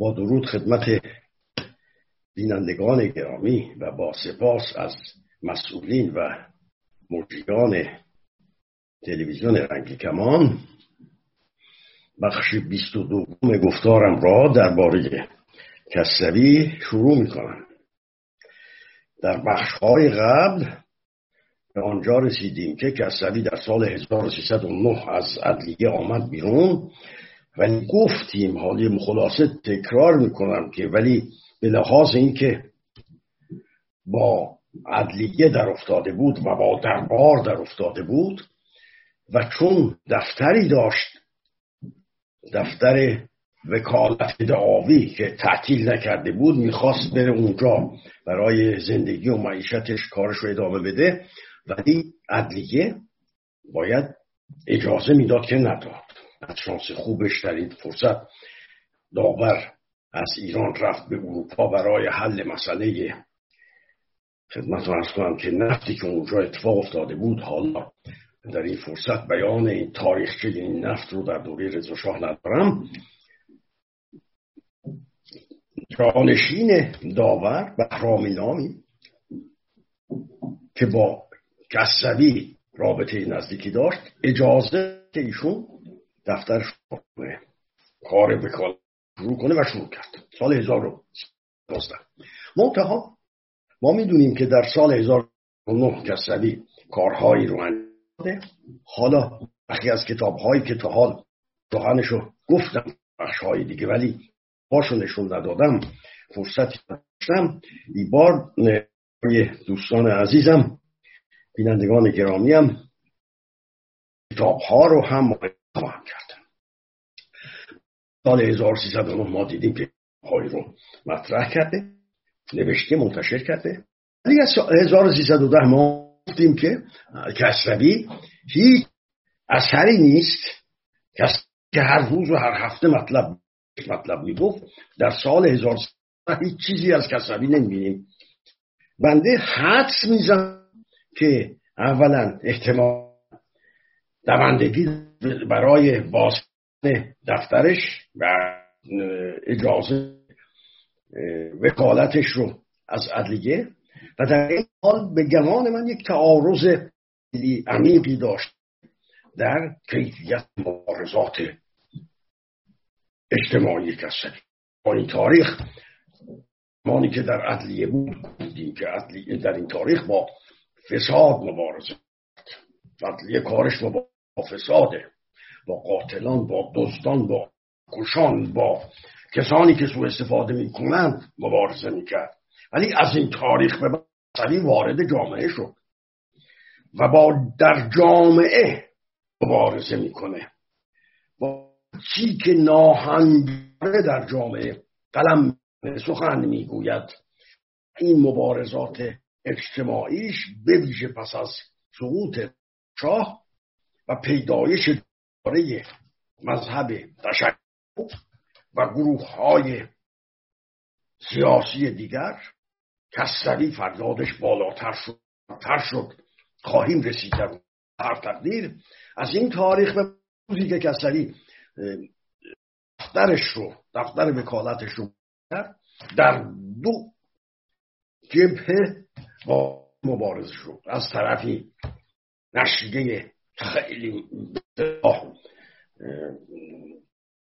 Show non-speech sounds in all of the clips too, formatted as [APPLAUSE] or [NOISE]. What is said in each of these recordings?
با درود خدمت بینندگان گرامی و با سپاس از مسئولین و مجریان تلویزیون رنگ کمان بخش بیست و دوم گفتارم را درباره کسوی شروع می کنم در بخش های قبل به آنجا رسیدیم که کسوی در سال 1309 از عدلیه آمد بیرون. ولی گفتیم حالی خلاصه تکرار می‌کنم که ولی به لحاظ اینکه با عدلیه در افتاده بود و با دربار در افتاده بود و چون دفتری داشت دفتر وکالت دعاوی که تعطیل نکرده بود می‌خواست بره اونجا برای زندگی و معیشتش کارش رو ادامه بده ولی عدلیه باید اجازه می‌داد که نداد. از شانس خوبش در این فرصت داور از ایران رفت به اروپا برای حل مسئله خدمت ارز کنم که نفتی که اونجا اتفاق افتاده بود حالا در این فرصت بیان این تاریخچه این نفت رو در دوره رضا شاه ندارم. جانشین داور بهرامی نامی که با کسوی رابطه نزدیکی داشت اجازه که ایشون دفتر کنه. کار بکال شروع کنه و شروع کرد. سال 1012 منتها ما می‌دونیم که در سال 1009 کسوی کارهایی رو انجام حالا بخی از کتابهایی که تا حال سخنشو گفتم بخشهای دیگه ولی پاشو نشون ندادم فرصتی داشتم این بار دوستان عزیزم بینندگان گرامیم کتاب ها رو هم خواهم کرد. سال 1309 ما دیدیم که های رو مطرح کرده نوشته منتشر کرده. ولی از 1310 ما گفتیم که کسروی هیچ اثری نیست. که هر روز و هر هفته مطلب مطلب می‌گفت. در سال 1310 هیچ چیزی از کسروی نمی‌بینیم. بنده حدس میزن که اولا احتمال دوندگی برای باز دفترش و اجازه وکالتش رو از عدلیه. و در این حال به گمان من یک تعارض عمیقی داشت در کیفیت مبارزات اجتماعی کسری این تاریخ مانی که در عدلیه بود دیدیم که عدلیه در این تاریخ با فساد مبارزه عدلیه کارش با فساده با قاتلان با دزدان با کشان با کسانی که سوء استفاده می‌کنند مبارزه می‌کرد. ولی از این تاریخ به بعد وارد جامعه شد و با در جامعه مبارزه می‌کنه. با چی که ناهنجاره در جامعه قلم سخن می‌گوید. این مبارزات اجتماعیش به پس از سقوط شاه و پیدایش مذهب تشکر و گروه های سیاسی دیگر کسری فریادش بالاتر شد تر شد خواهیم رسید در هر تقدیر. از این تاریخ به روزی که کسری دفترش رو دفتر وکالتش رو در دو جبهه با مبارزه شد. از طرفی نشریه خیلی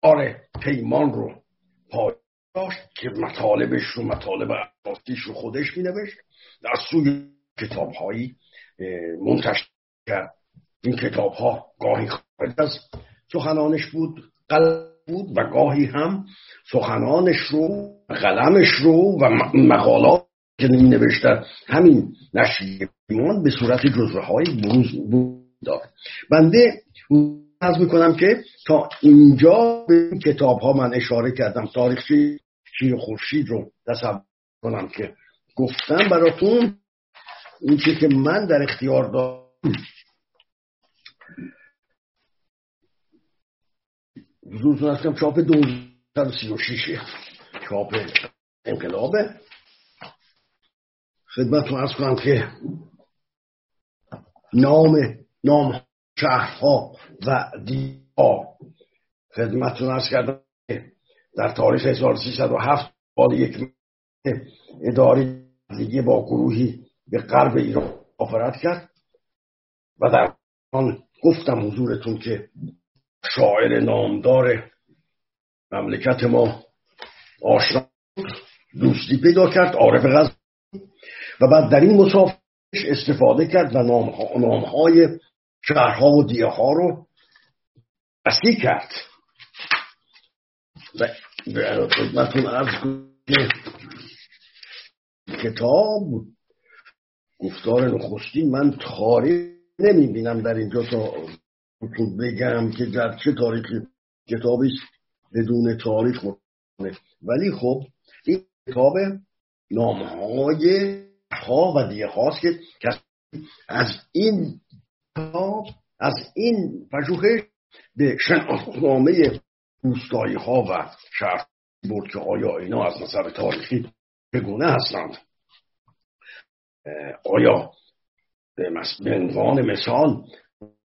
آره پیمان رو پای داشت که مطالبش رو مطالب اساسیش رو خودش می نوشت در سوی کتاب هایی منتشر کرد. این کتاب ها گاهی خارج از سخنانش بود قلم بود و گاهی هم سخنانش رو قلمش رو و مقالات که می نوشتن همین نشریه پیمان به صورت جزوه های بروز بود دار بنده از می‌کنم که تا اینجا به این کتاب ها من اشاره کردم تاریخچه شیر خورشید رو تصور کنم که گفتم براتون. این که من در اختیار دارم حضورتون هستم چاپ دو سی و شیشه چاپ انقلابه خدمتتون ارز کنم که نام نام شهرها و دیها خدمتتون ارز کردم در تاریخ 1307 باز یک اداری دیگه با گروهی به غرب ایران آفرد کرد و در آن گفتم حضورتون که شاعر نامدار مملکت ما آشنا دوستی پیدا کرد عارف غزل و بعد در این مسافرش استفاده کرد و نامهای شهرها و دیه ها رو بستی کرد. و خدمتون عرض کتاب گفتار نخستین من تاریخ نمی بینم در اینجا تا بگم که در چه تاریخی کتابی بدون تاریخ مطمئن ولی خب این کتاب نامهای ها و دیگه هاست که از این از این پژوهش به شناسنامه روستایی ها و شهر بود که آیا اینا از نظر تاریخی چگونه هستند. آیا به عنوان مثال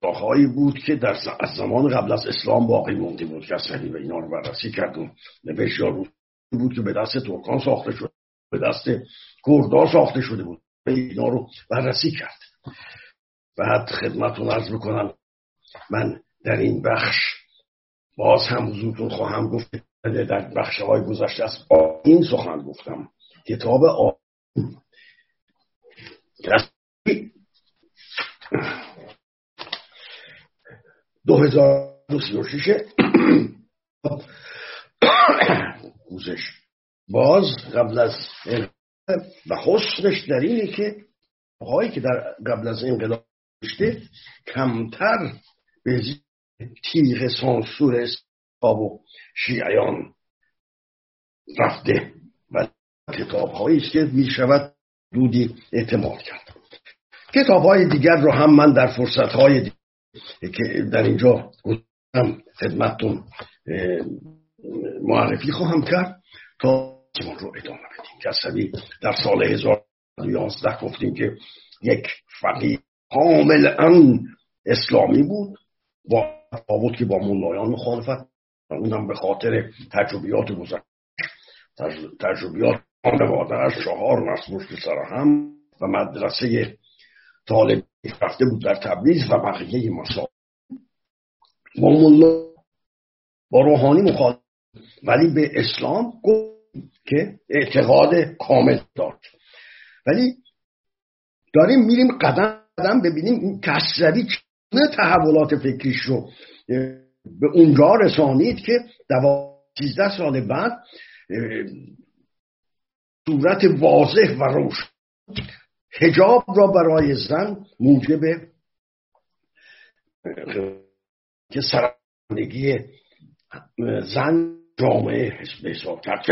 راههایی بود که در از زمان قبل از اسلام باقی مونده بود؟ که و اینا رو بررسی کرد و نوشت یا بود که به دست ترکان ساخته شد به دست کردا ساخته شده بود. اینا رو بررسی کرد. بعد خدمتون عرض بکنم من در این بخش باز هم حضورتون خواهم گفت در بخش های گذشته از این سخن گفتم. کتاب آین. دو هزار گوزش باز قبل از و حسنش در اینه که هایی که در قبل از انقلاب داشته کمتر به تیغ سانسور اسلام و شیعیان رفته و کتاب است که می شود دودی اعتماد کرد. کتاب های دیگر رو هم من در فرصت های که در اینجا گفتم خدمتتون معرفی خواهم کرد تا رو ادامه بدیم. کسبی در سال 1011 گفتیم که یک فقیه کاملا اسلامی بود. با بود که با مولایان مخالفت اونم به خاطر تجربیات گذشته تجربیات خانوادهش چهار نسل سر هم و مدرسه طالب رفته بود در تبریز و بقیه مسائل. با ملا با روحانی مخالف ولی به اسلام گفت که اعتقاد کامل داشت. ولی داریم میریم قدم قدم ببینیم این کسروی چه تحولات فکریش رو به اونجا رسانید که سیزده سال بعد صورت واضح و روشن. هجاب را برای زن موجب که سرندگی زن جامعه حساب کرد.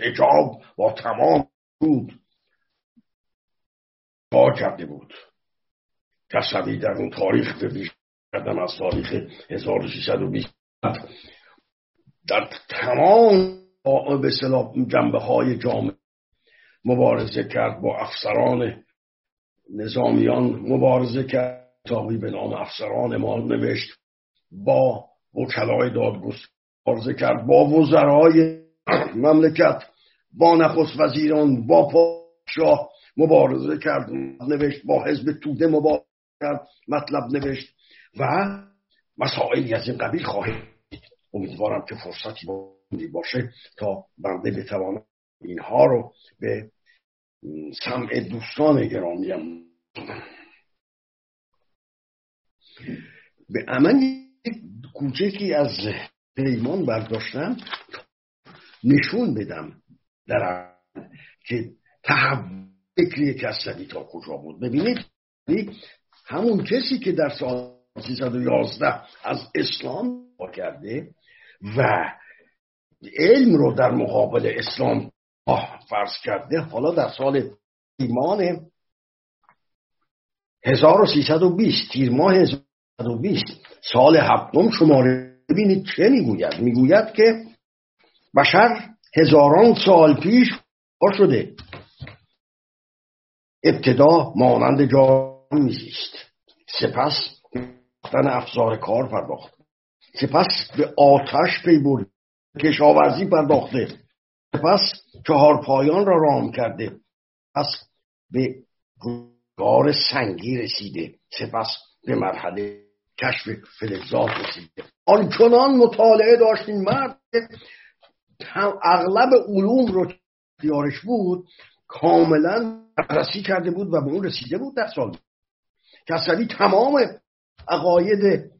هجاب با تمام بود کار کرده بود. تصوی در اون تاریخ به کردم از تاریخ 1320 در تمام به جنبه های جامعه مبارزه کرد با افسران نظامیان مبارزه کرد تاقی به نام افسران ما نوشت با وکلای دادگست مبارزه کرد با وزرای مملکت با نخست وزیران با پادشاه مبارزه کرد نوشت با حزب توده مبارزه مطلب نوشت و مسائلی از این قبیل خواهید امیدوارم که فرصتی باشه تا بنده بتوانم اینها رو به سمع دوستان گرامیم به عمل کوچکی از پیمان برداشتم نشون بدم در که تحول فکری کسری تا کجا بود. ببینید همون کسی که در سال 311 از اسلام کرده و علم رو در مقابل اسلام فرض کرده حالا در سال ایمان 1320 تیر ماه 1320 سال هفتم شماره. ببینید چه می‌گوید؟ می‌گوید که بشر هزاران سال پیش شده. ابتدا مانند جان میزیست سپس افزار کار پرداخت. سپس به آتش پی برد. کشاورزی پرداخته. پس چهار پایان را رام کرده. پس به گار سنگی رسیده. سپس به مرحله کشف فلزات رسیده. آنچنان مطالعه داشت این مرد اغلب علوم رو اختیارش بود کاملا بررسی کرده بود و به اون رسیده بود در سال کسری تمام عقاید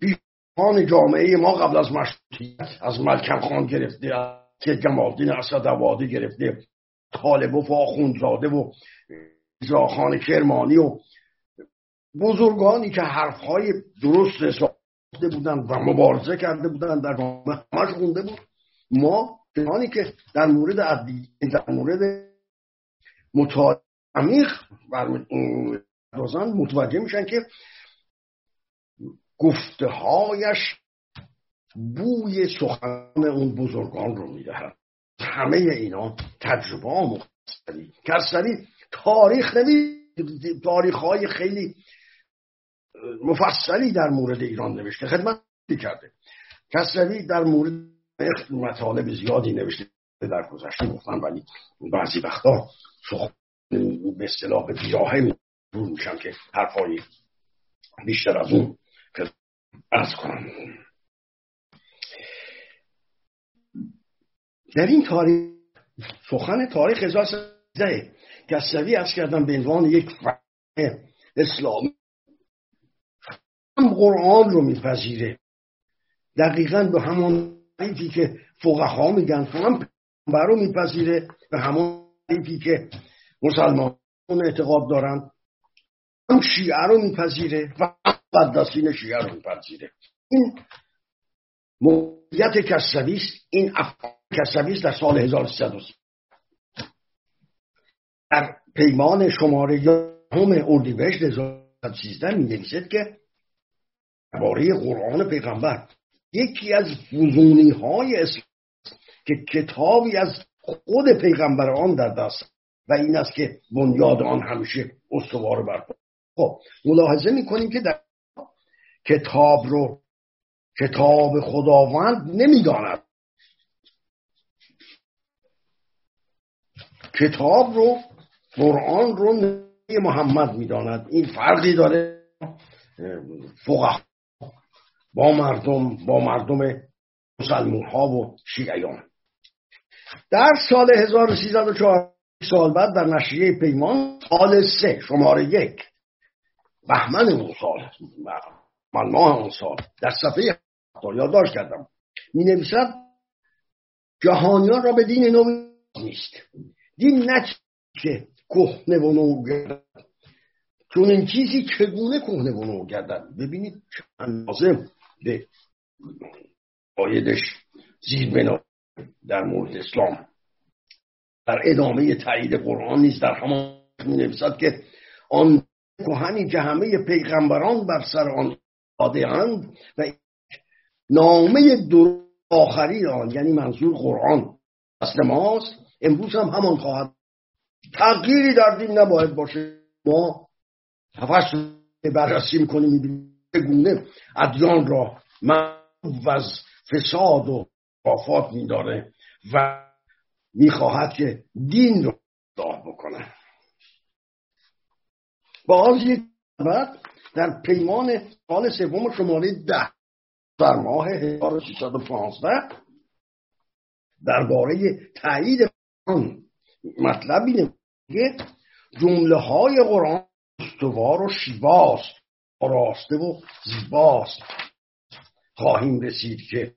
بیشان جامعه ما قبل از مشروطیت از ملکم خان گرفته که جمالدین اسد آبادی گرفته طالب و آخوندزاده و زاخان کرمانی و بزرگانی که حرفهای درست حساب بودن و مبارزه کرده بودن در جامعه همش خونده بود. ما کسانی که در مورد عدی در مورد مطالعه عمیق متوجه میشن که گفته هایش بوی سخن اون بزرگان رو می‌دهد. همه اینا تجربه مختلفی کسری تاریخ نمی تاریخ های خیلی مفصلی در مورد ایران نوشته خدمت کرده. کسروی در مورد مطالب زیادی نوشته در گذشته گفتن ولی بعضی وقتا به اصطلاح بیاهه میشن که حرفایی بیشتر از اون ارز کنم. در این تاریخ سخن تاریخ 1013 کسوی از کردم به عنوان یک اسلامی هم قرآن رو میپذیره. دقیقا به همون حیفی که فقها میگن هم رو میپذیره. به همون حیفی که مسلمان اعتقاد دارن. هم شیعه رو میپذیره و قداسین شیعه رو میپذیره. این مویت کسویست این کسویست در سال 1330 در پیمان شماره هم اردیبهشت 1313 می نویسد که درباره قرآن پیغمبر یکی از فزونی های اسلام که کتابی از خود پیغمبر آن در دست و این است که بنیاد آن همیشه استوار بر خب ملاحظه می‌کنیم که در کتاب رو کتاب خداوند نمی‌داند. کتاب رو قرآن رو محمد می‌داند. این فرقی داره فقه با مردم با مردم مسلمون ها و شیعیان. در سال 1304 سال بعد در نشریه پیمان سال سه شماره یک بهمن اون سال. من ماه اون سال. در صفحه یادداشت کردم. می نویسد جهانیان را به دین نو نیست. دین نه که کهنه و نو گردد. چون این چیزی چگونه کهنه و نو گردد؟ ببینید اندازه به آیدش زیر بنا در مورد اسلام. در ادامه تایید قرآن نیست. در همان می نویسد که آن کهنی که همه پیغمبران بر سر آن اند و نامه در آخری آن یعنی منظور قرآن اصل ماست. امروز هم همان خواهد تغییری در دین نباید باشه. ما هفش بررسی می‌کنیم گونه ادیان را من از فساد و آفات میداره و می‌خواهد که دین رو اصلاح بکنه. باز یک بعد در پیمان سال سوم شماره ده در ماه 1315 درباره تایید آن مطلب اینه که جمله های قرآن استوار و شیواست راسته و زیباست. خواهیم رسید که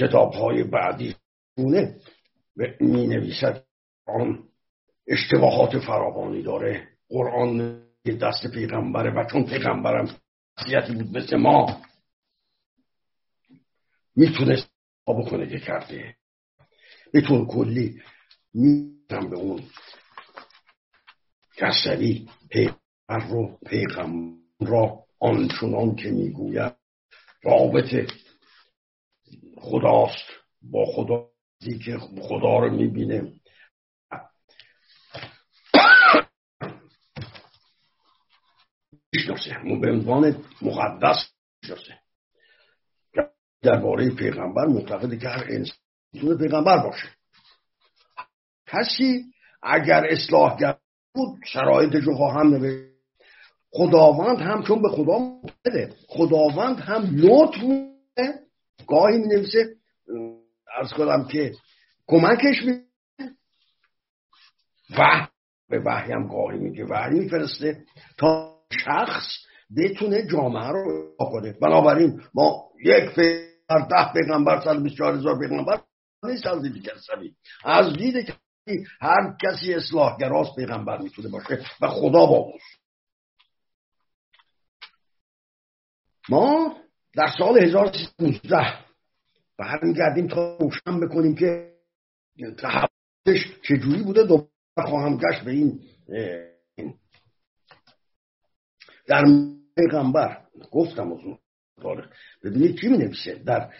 کتاب های بعدی می نویسد. آن اشتباهات فراوانی داره. قرآن دست پیغمبره و چون پیغمبرم شخصیتی بود مثل ما می‌تونست بکنه که کرده. به طور کلی می‌تونم به اون کسری پیغمبر رو پیغمبر را آنچنان که می‌گوید رابط خداست با خدا که خدا رو می‌بینه. می‌شناسه به عنوان مقدس می‌شناسه درباره پیغمبر معتقده که هر انسان پیغمبر باشه. کسی اگر اصلاحگر بود شرایط جو هم نوشت. خداوند هم چون به خدا بده خداوند هم لطف میده گاهی می نویسه از کنم که کمکش می و به وحی هم گاهی میگه. وحی میفرسته تا شخص بتونه جامعه رو کنه. بنابراین ما یک پیغمبر ده پیغمبر سال 24 هزار پیغمبر نیست از دید کسبی از دید هر کسی اصلاحگراست پیغمبر می‌تونه باشه و خدا با ما در سال 1319 برمیگردیم تا روشن بکنیم که تحولش چجوری بوده دوباره خواهم گشت به این در پیغمبر گفتم از اون ببینید چی می نویسه در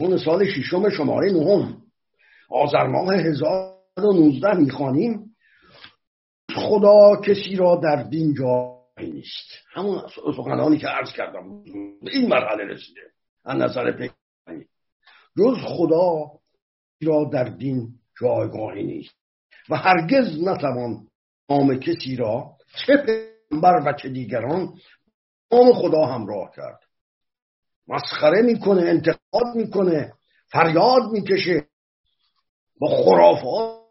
اون سال ششم شماره نهم. آذر ماه 1019 می‌خوانیم. خدا کسی را در دین جا نیست. همون سخنانی که عرض کردم به این مرحله رسیده. از نظر پیغمبری. جز خدا را در دین جایگاهی نیست. و هرگز نتوان نام کسی را چه پیغمبر و چه دیگران نام خدا همراه کرد. مسخره می‌کنه انتقاد می‌کنه فریاد می‌کشه. با خرافات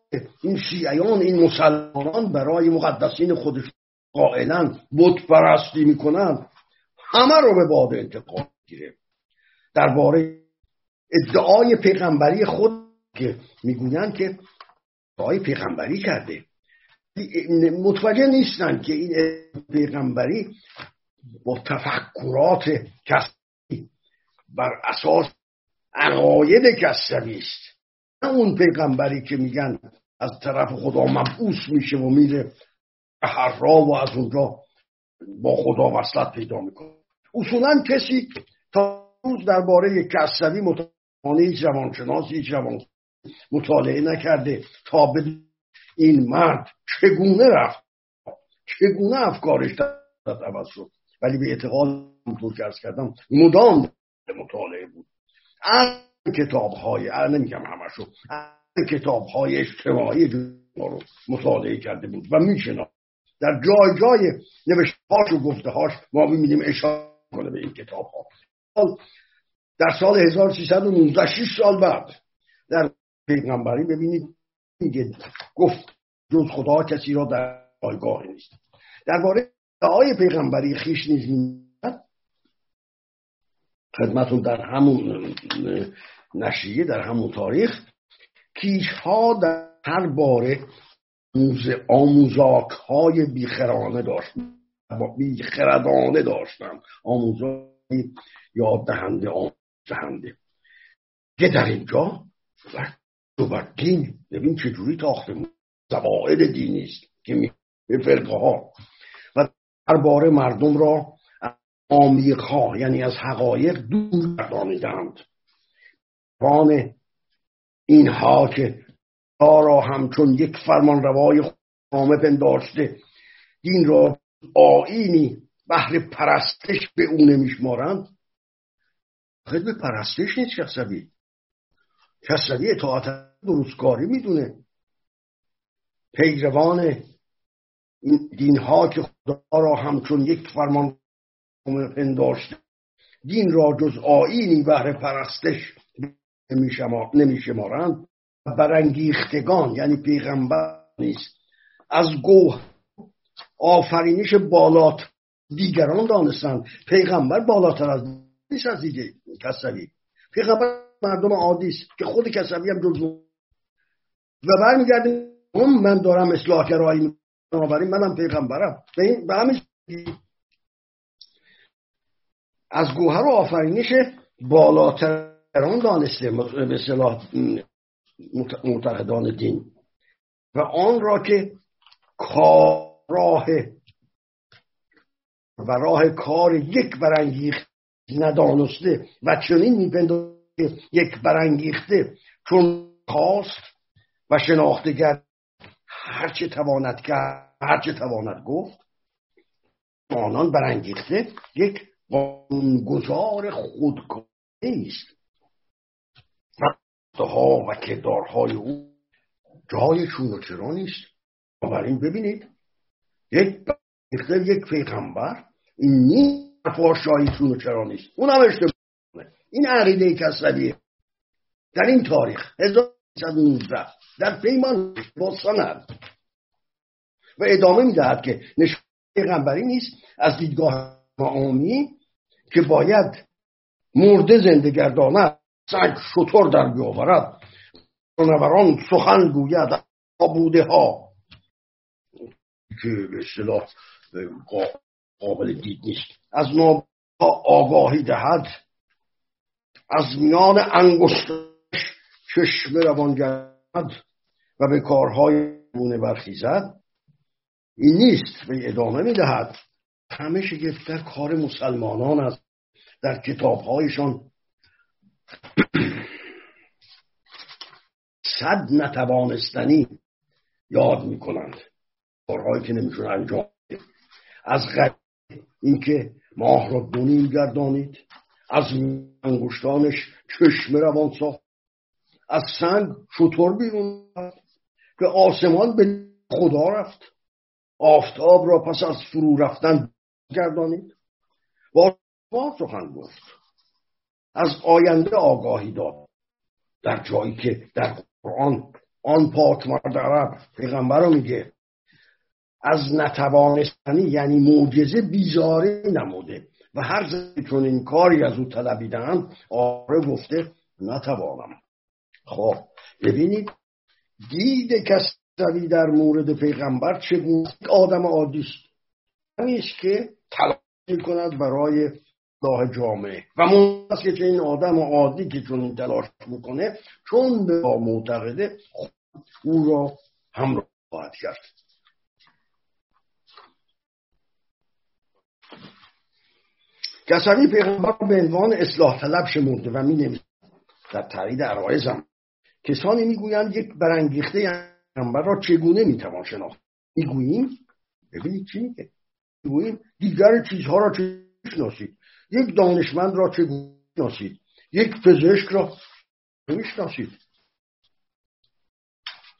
این شیعیان این مسلمانان برای مقدسین خودش قائلا بت پرستی می‌کنن. همه رو به باد انتقاد گیره درباره ادعای پیغمبری خود که می‌گویند که ادعای پیغمبری کرده. متوجه نیستن که این پیغمبری با تفکرات کسبی بر اساس عقاید کسبی است. نه اون پیغمبری که میگن از طرف خدا مبعوث میشه و میره هر را و از اونجا با خدا وصلت پیدا می‌کنه. اصولا کسی تا روز درباره کسوی مطالعه هیچ روانشناس هیچ مطالعه نکرده تا به این مرد چگونه رفت؟ چگونه افکارش عوض شد ولی به اعتقاد همونطور که کردم مدام مطالعه بود. از کتاب های نمیگم همشو از کتاب های اجتماعی رو مطالعه کرده بود و می‌شناسد در جای جای نوشتهاش و گفته هاش ما می‌بینیم اشاره کنه به این کتاب ها در سال 1319 6 سال بعد در پیغمبری ببینید میگه گفت جز خدا کسی را در جایگاه نیست. درباره دعای پیغمبری خیش نیز میاد خدمتون در همون نشریه در همون تاریخ کیش ها در هر باره آموزاک های بیخرانه داشت بیخردانه داشتن آموزاک یاد دهنده آموز دهنده که در اینجا و دین. ببین چجوری تاخته زواعد دینی است که می فرقه ها. و درباره مردم را آمیق ها یعنی از حقایق دور گردانیدند وان اینها که را همچون یک فرمان روای خامه پنداشته دین را آینی بهر پرستش به او نمیشمارند. خیلی به پرستش نیست کسبی کسبی اطاعت درستکاری می‌دونه. پیروان دین ها که خدا را همچون یک فرمان پنداشته دین را جز آینی بهر پرستش نمیشمارند. برانگیختگان یعنی پیغمبر نیست. از گوه آفرینش بالات دیگران دانستند. پیغمبر بالاتر از نیست از دیگه کسوی پیغمبر مردم عادی است که خود کسوی هم جزو و برمیگردیم من دارم اصلاح کرایی بنابراین منم پیغمبرم. به, همین از گوهر و آفرینش بالاتران دانسته به صلاح معتقدان دین. و آن را که کار راه و راه کار یک برانگیخته ندانسته و چنین میپندازه یک برانگیخته چون خواست و شناختگر هرچه تواند کرد هرچه تواند گفت آنان برانگیخته یک قانونگذار خودکاری است. ها و کردارهای او جای چون و چرا نیست؟ بنابراین ببینید. یک یک پیغمبر این نیست پاشایی چون و چرا نیست. اون هم اشتباه. این عقیده کسرویه. در این تاریخ 1319 در پیمان با سند و ادامه می‌دهد که نشان پیغمبری نیست از دیدگاه معامی که باید مرده زنده گردانه سنگ شطور در بیاورد. جانوران سخن گوید بوده ها که به اصطلاح قابل دید نیست. از ما آگاهی دهد. از میان انگشتش چشم روان گرد و به کارهای گونه برخیزد این نیست به ادامه می‌دهد. همه شگفتر کار مسلمانان است در کتابهایشان. [CLEARS THROAT] صد نتوانستنی یاد می‌کنند کارهایی که نمیشون انجام از غیر اینکه ماه را دونیم گردانید از انگشتانش چشم روان ساخت. از سنگ شطور بیرون که آسمان به خدا رفت. آفتاب را پس از فرو رفتن گردانید. با ما سخن گفت. از آینده آگاهی داد. در جایی که در قرآن آن پاک مرد عرب پیغمبر میگه از نتوانستنی یعنی معجزه بیزاری نموده. و هر چون این کاری از او طلبیدن آره گفته نتوانم. خب ببینید دید کسوی در مورد پیغمبر چگونه آدم عادی است. است که تلاش می‌کند برای راه جامعه و است که این آدم عادی که چون این تلاش می‌کنه چون به معتقده او را همراه خواهد کرد. کسانی پیغمبر به عنوان اصلاح طلب شمرده و می در تایید عرایزم کسانی می‌گویند یک برانگیخته پیغمبر را چگونه می‌توان شناخت؟ می‌گوییم ببینید چی میگه. می‌گوییم دیگر چیزها را چه شناسید؟ یک دانشمند را چگونه شناسید؟ یک پزشک را می‌شناسید؟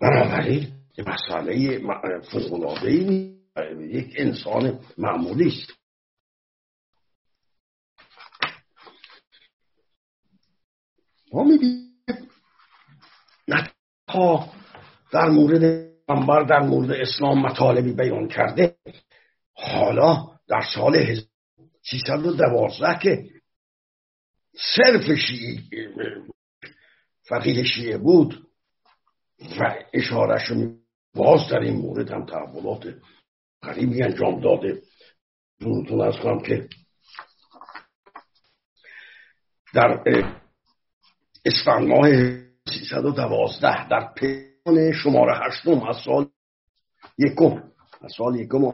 بنابراین مسئله فوقالعاده یک انسان معمولی است. ما می‌بینیم نه در مورد پیغمبر در مورد اسلام مطالبی بیان کرده. حالا در سال 312 که صرف شیعه فقیه شیعه بود و اشارش باز در این مورد هم تحولات غریبی انجام داده. دورتون از کنم که در اسفند ماه 312 در پیان شماره هشتم از سال یکم از سال یکم.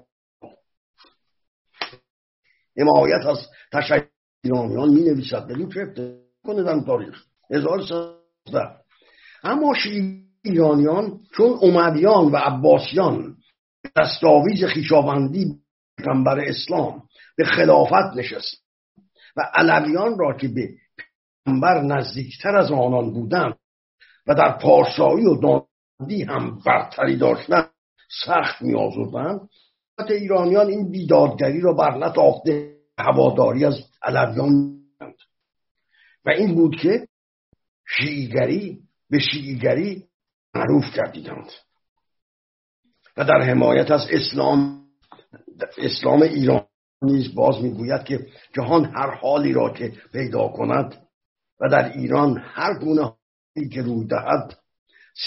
حمایت از تشکیل ایرانیان می نویسد بدون چه کنه در تاریخ؟ 1013 اما ایرانیان چون امویان و عباسیان دستاویز خیشاوندی پیغمبر اسلام به خلافت نشست و علویان را که به پیغمبر نزدیکتر از آنان بودند و در پارسایی و داندی هم برتری داشتند سخت می آزردند ایرانیان این بیدادگری را بر نتاخته هواداری از علویان و این بود که شیعیگری به شیعیگری معروف کردیدند. و در حمایت از اسلام اسلام ایران نیز باز می‌گوید که جهان هر حالی را که پیدا کند و در ایران هر گونه که روی دهد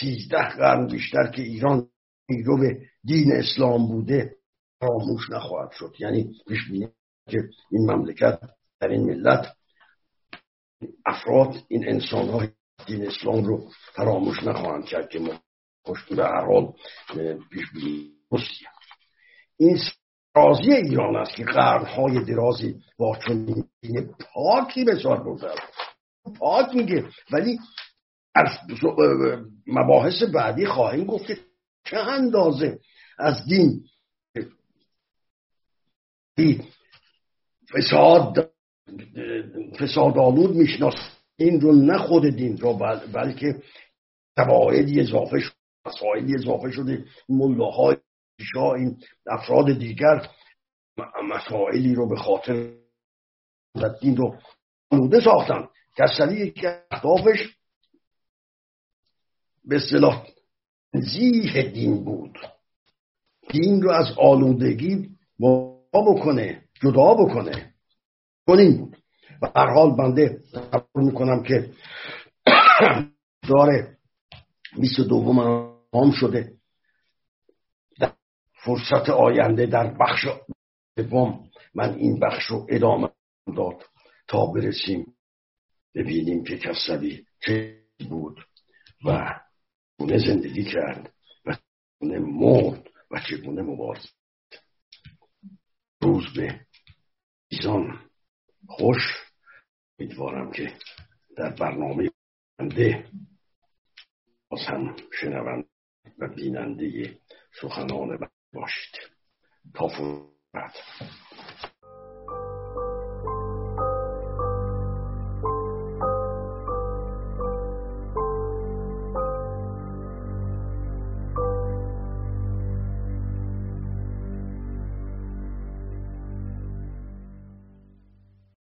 سیزده قرن بیشتر که ایران رو دین اسلام بوده فراموش نخواهد شد. یعنی پیش که این مملکت در این ملت افراد این انسان های دین اسلام رو فراموش نخواهند کرد که ما خوش به هر حال پیش این رازی ایران است که قرنهای درازی با چون دین پاکی به سال برده پاک میگه. ولی از مباحث بعدی خواهیم گفت که چه اندازه از دین فساد فساد آلود میشناس این رو نه خود دین رو بلکه قواعدی اضافه شده مسائلی اضافه شده ملاهای این افراد دیگر مسائلی رو به خاطر دین رو آلوده ساختن. کسلی که اهدافش به اصطلاح زیه دین بود. دین رو از آلودگی با بکنه جدا بکنه. کنین بود. و هر حال بنده تصور می‌کنم که [COUGHS] داره بیست دوم هم شده. در فرصت آینده در بخش دوم من این بخش رو ادامه داد تا برسیم. ببینیم که کسبی چه بود و چگونه زندگی کرد و چگونه مرد و چگونه مبارز. روز به ایزان خوش. امیدوارم که در برنامه بنده باز هم شنوند و بیننده سخنان باشید. تا فرصت.